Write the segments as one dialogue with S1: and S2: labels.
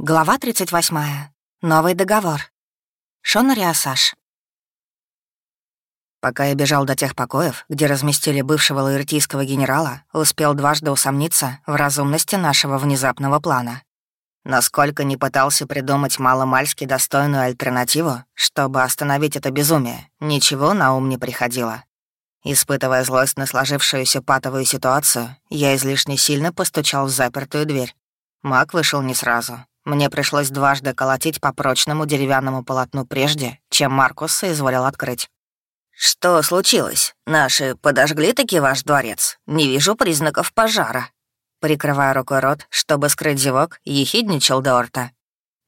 S1: Глава 38. Новый договор. Шон Риасаш. Пока я бежал до тех покоев, где разместили бывшего лаэртийского генерала, успел дважды усомниться в разумности нашего внезапного плана. Насколько не пытался придумать маломальски достойную альтернативу, чтобы остановить это безумие, ничего на ум не приходило. Испытывая злость на сложившуюся патовую ситуацию, я излишне сильно постучал в запертую дверь. Маг вышел не сразу, мне пришлось дважды колотить по прочному деревянному полотну прежде, чем Маркус соизволил открыть. «Что случилось? Наши подожгли таки ваш дворец? Не вижу признаков пожара». Прикрывая рукой рот, чтобы скрыть зевок, ехидничал Дорта.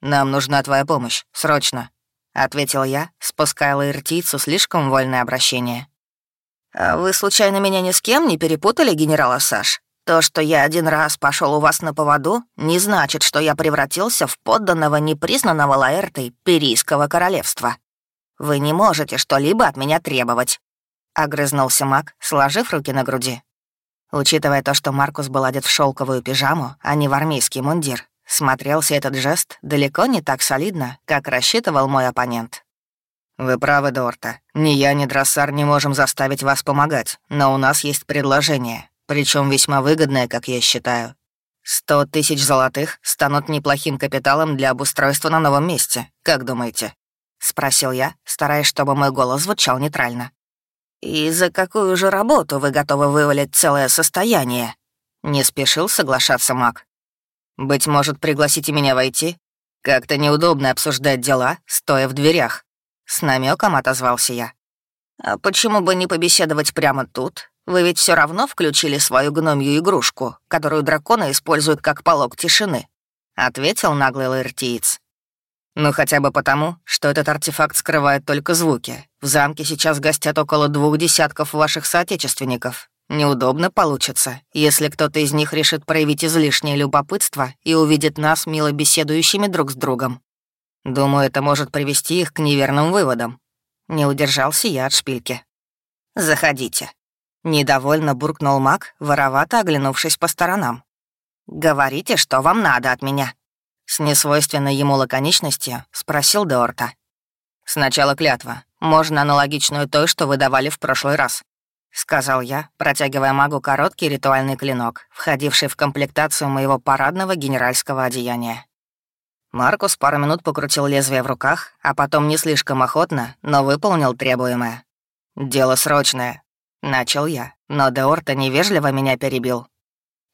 S1: «Нам нужна твоя помощь, срочно», — ответил я, спуская лаиртийцу слишком вольное обращение. «А вы случайно меня ни с кем не перепутали, генерал Ассаш? То, что я один раз пошел у вас на поводу, не значит, что я превратился в подданного непризнанного Лаэртой Перийского королевства. Вы не можете что-либо от меня требовать», — огрызнулся маг, сложив руки на груди. Учитывая то, что Маркус был одет в шелковую пижаму, а не в армейский мундир, смотрелся этот жест далеко не так солидно, как рассчитывал мой оппонент. «Вы правы, Дорта. Ни я, ни Дроссар не можем заставить вас помогать, но у нас есть предложение причем весьма выгодная, как я считаю. Сто тысяч золотых станут неплохим капиталом для обустройства на новом месте, как думаете?» — спросил я, стараясь, чтобы мой голос звучал нейтрально. «И за какую же работу вы готовы вывалить целое состояние?» Не спешил соглашаться маг. «Быть может, пригласите меня войти? Как-то неудобно обсуждать дела, стоя в дверях». С намеком отозвался я. «А почему бы не побеседовать прямо тут, вы ведь все равно включили свою гномью игрушку, которую драконы используют как полог тишины», — ответил наглый лаэртиец. «Ну, хотя бы потому, что этот артефакт скрывает только звуки. В замке сейчас гостят около двух десятков ваших соотечественников. Неудобно получится, если кто-то из них решит проявить излишнее любопытство и увидит нас мило беседующими друг с другом. Думаю, это может привести их к неверным выводам». Не удержался я от шпильки. «Заходите», Недовольно буркнул маг, воровато оглянувшись по сторонам. «Говорите, что вам надо от меня?» С несвойственной ему лаконичностью спросил Деорта. «Сначала клятва. Можно аналогичную той, что вы давали в прошлый раз», — сказал я, протягивая магу короткий ритуальный клинок, входивший в комплектацию моего парадного генеральского одеяния. Маркус пару минут покрутил лезвие в руках, а потом не слишком охотно, но выполнил требуемое. «Дело срочное. Начал я, но Деорта невежливо меня перебил.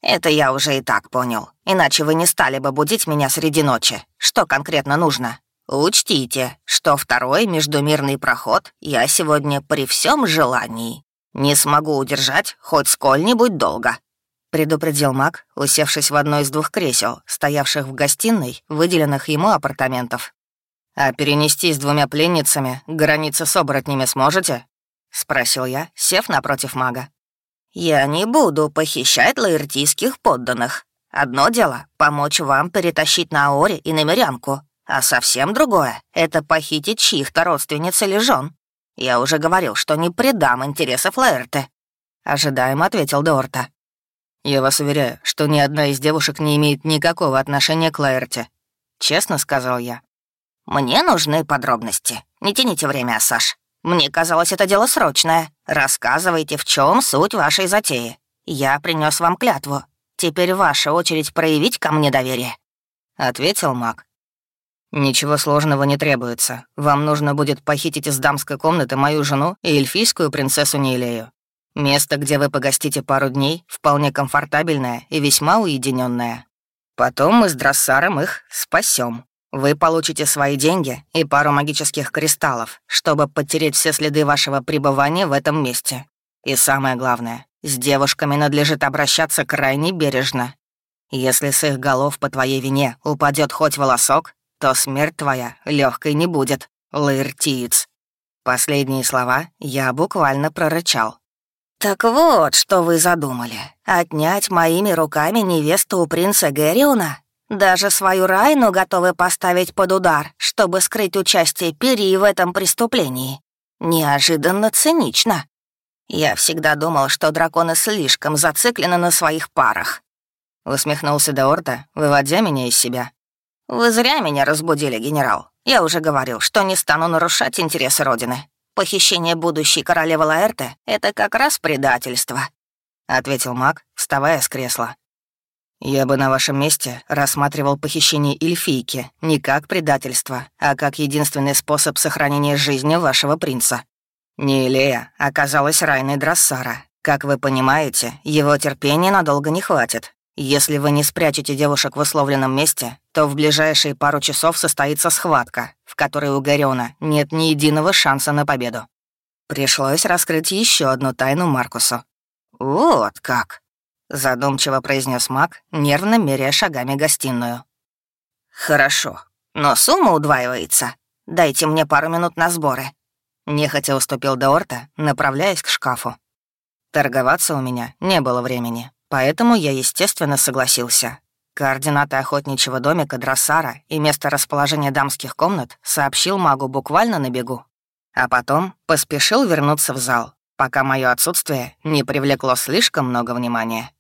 S1: «Это я уже и так понял. Иначе вы не стали бы будить меня среди ночи. Что конкретно нужно? Учтите, что второй междумирный проход я сегодня при всем желании не смогу удержать хоть сколь-нибудь долго», — предупредил маг, усевшись в одно из двух кресел, стоявших в гостиной, выделенных ему апартаментов. «А перенести с двумя пленницами границы с оборотнями сможете?» — спросил я, сев напротив мага. «Я не буду похищать лаэртийских подданных. Одно дело — помочь вам перетащить на Аоре и намерянку, а совсем другое — это похитить чьих-то родственниц или жен. Я уже говорил, что не предам интересов Лаэрты», — ожидаемо ответил Деорта. «Я вас уверяю, что ни одна из девушек не имеет никакого отношения к Лаэрте», — честно сказал я. «Мне нужны подробности. Не тяните время, Саш. Мне казалось, это дело срочное. Рассказывайте, в чем суть вашей затеи. Я принес вам клятву. Теперь ваша очередь проявить ко мне доверие», — ответил маг. «Ничего сложного не требуется. Вам нужно будет похитить из дамской комнаты мою жену и эльфийскую принцессу Нейлею. Место, где вы погостите пару дней, вполне комфортабельное и весьма уединенное. Потом мы с Дроссаром их спасем. Вы получите свои деньги и пару магических кристаллов, чтобы подтереть все следы вашего пребывания в этом месте. И самое главное, с девушками надлежит обращаться крайне бережно. Если с их голов по твоей вине упадет хоть волосок, то смерть твоя легкой не будет, лаиртиец. Последние слова я буквально прорычал. «Так вот, что вы задумали. Отнять моими руками невесту у принца Гэриона? Даже свою Райну готовы поставить под удар, чтобы скрыть участие Перии в этом преступлении. Неожиданно цинично. Я всегда думал, что драконы слишком зациклены на своих парах. Усмехнулся Деорта, выводя меня из себя. «Вы зря меня разбудили, генерал. Я уже говорил, что не стану нарушать интересы Родины. Похищение будущей королевы Лаэрте — это как раз предательство», — ответил маг, вставая с кресла. «Я бы на вашем месте рассматривал похищение эльфийки не как предательство, а как единственный способ сохранения жизни вашего принца. Нейлея оказалась Райной Драссара. Как вы понимаете, его терпения надолго не хватит. Если вы не спрячете девушек в условленном месте, то в ближайшие пару часов состоится схватка, в которой у Гариона нет ни единого шанса на победу. Пришлось раскрыть еще одну тайну Маркусу. «Вот как!» — задумчиво произнес маг, нервно меряя шагами гостиную. «Хорошо, но сумма удваивается. Дайте мне пару минут на сборы». Нехотя уступил Деорта, направляясь к шкафу. Торговаться у меня не было времени. Поэтому я, естественно, согласился. Координаты охотничьего домика Дроссара и место расположения дамских комнат сообщил магу буквально на бегу. А потом поспешил вернуться в зал, пока мое отсутствие не привлекло слишком много внимания.